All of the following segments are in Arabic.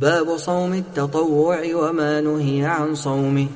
باب صوم التطوع وما نهي عن صومه.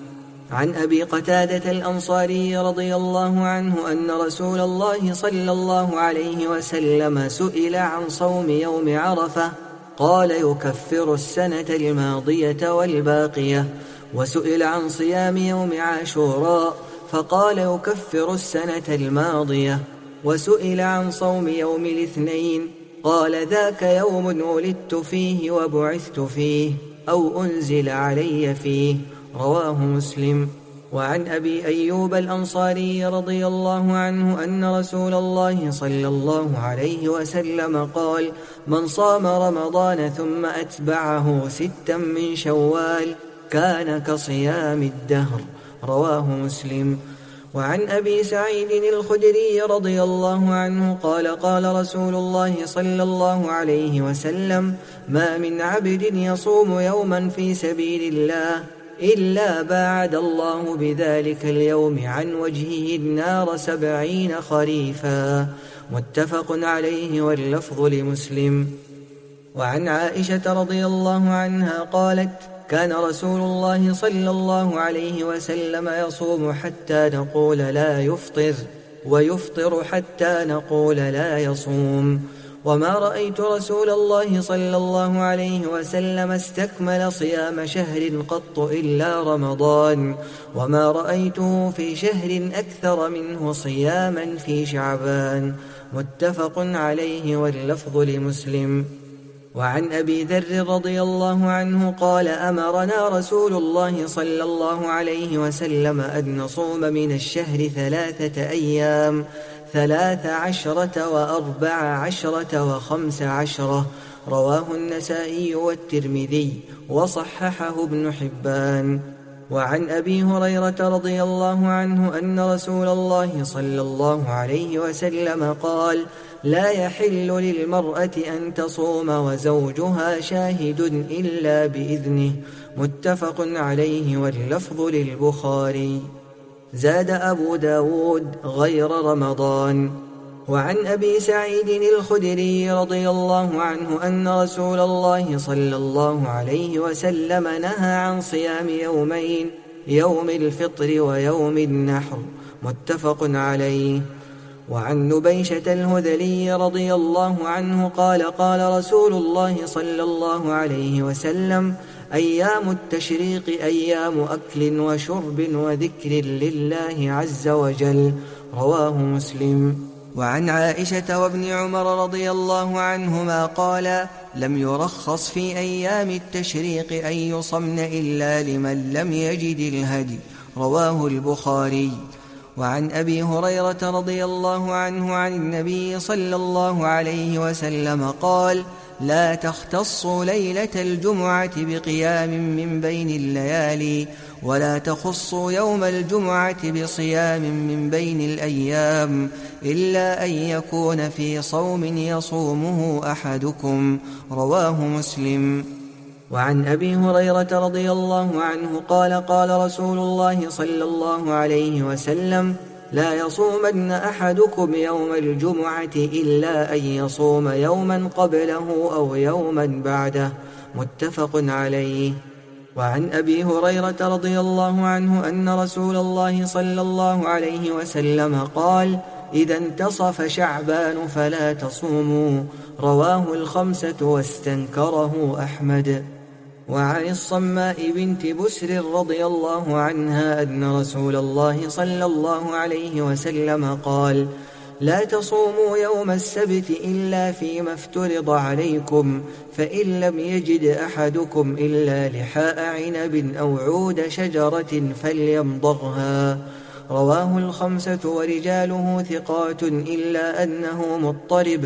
عن أبي قتادة الأنصاري رضي الله عنه أن رسول الله صلى الله عليه وسلم سئل عن صوم يوم عرفة قال يكفر السنة الماضية والباقية. وسئل عن صيام يوم عاشوراء فقال يكفر السنة الماضية. وسئل عن صوم يوم الاثنين قال ذاك يوم ولدت فيه وبعثت فيه أو أنزل علي فيه. رواه مسلم. وعن أبي أيوب الأنصاري رضي الله عنه أن رسول الله صلى الله عليه وسلم قال من صام رمضان ثم أتبعه ستا من شوال كان كصيام الدهر رواه مسلم. وعن أبي سعيد الخدري رضي الله عنه قال قال رسول الله صلى الله عليه وسلم ما من عبد يصوم يوما في سبيل الله إلا باعد الله بذلك اليوم عن وجهه النار سبعين خريفا. متفق عليه واللفظ لمسلم. وعن عائشة رضي الله عنها قالت كان رسول الله صلى الله عليه وسلم يصوم حتى نقول لا يفطر ويفطر حتى نقول لا يصوم. وما رأيت رسول الله صلى الله عليه وسلم استكمل صيام شهر قط إلا رمضان. وما رأيته في شهر أكثر منه صياما في شعبان. متفق عليه واللفظ لمسلم. وعن أبي ذر رضي الله عنه قال أمرنا رسول الله صلى الله عليه وسلم أن نصوم من الشهر ثلاثة أيام ثلاث عشرة وأربع عشرة وخمس عشرة. رواه النسائي والترمذي وصححه ابن حبان. وعن أبي هريرة رضي الله عنه أن رسول الله صلى الله عليه وسلم قال لا يحل للمرأة أن تصوم وزوجها شاهد إلا بإذنه. متفق عليه واللفظ للبخاري. زاد أبو داود غير رمضان. وعن أبي سعيد الخدري رضي الله عنه أن رسول الله صلى الله عليه وسلم نهى عن صيام يومين يوم الفطر ويوم النحر متفق عليه. وعن نبيشة الهذلي رضي الله عنه قال قال رسول الله صلى الله عليه وسلم أيام التشريق أيام أكل وشرب وذكر لله عز وجل. رواه مسلم. وعن عائشة وابن عمر رضي الله عنهما قال لم يرخص في أيام التشريق أن يصمن إلا لمن لم يجد الهدي. رواه البخاري. وعن أبي هريرة رضي الله عنه عن النبي صلى الله عليه وسلم قال لا تختصوا ليلة الجمعة بقيام من بين الليالي ولا تخصوا يوم الجمعة بصيام من بين الأيام إلا أن يكون في صوم يصومه أحدكم. رواه مسلم. وعن أبي هريرة رضي الله عنه قال قال رسول الله صلى الله عليه وسلم لا يصومن أحدكم يوم الجمعة إلا أن يصوم يوما قبله أو يوما بعده متفق عليه. وعن أبي هريرة رضي الله عنه أن رسول الله صلى الله عليه وسلم قال إذا انتصف شعبان فلا تصوموا. رواه الخمسة واستنكره أحمد. وعن الصماء بنت بسر رضي الله عنها أن رسول الله صلى الله عليه وسلم قال لا تصوموا يوم السبت إلا فيما افترض عليكم فإن لم يجد أحدكم إلا لحاء عنب أو عود شجرة فليمضغها. رواه الخمسة ورجاله ثقات إلا أنه مضطرب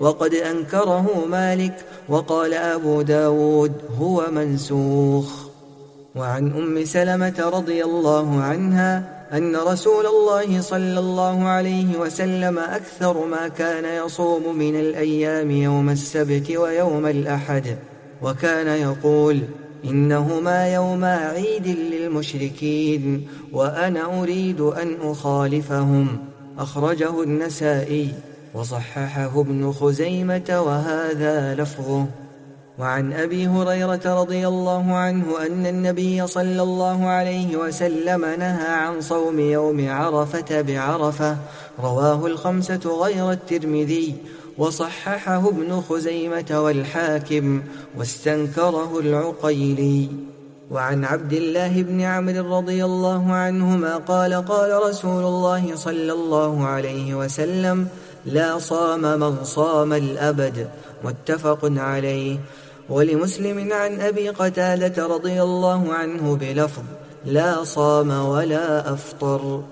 وقد أنكره مالك وقال أبو داود هو منسوخ. وعن أم سلمة رضي الله عنها أن رسول الله صلى الله عليه وسلم أكثر ما كان يصوم من الأيام يوم السبت ويوم الأحد وكان يقول إنهما يوما عيد للمشركين وأنا أريد أن أخالفهم. أخرجه النسائي وصححه ابن خزيمة وهذا لفظه. وعن أبي هريرة رضي الله عنه أن النبي صلى الله عليه وسلم نهى عن صوم يوم عرفة بعرفة. رواه الخمسة غير الترمذي. وصححه ابن خزيمة والحاكم واستنكره العقيلي. وعن عبد الله بن عمرو رضي الله عنهما قال قال رسول الله صلى الله عليه وسلم لا صام من صام الأبد. متفق عليه. ولمسلم عن أبي قتادة رضي الله عنه بلفظ لا صام ولا أفطر.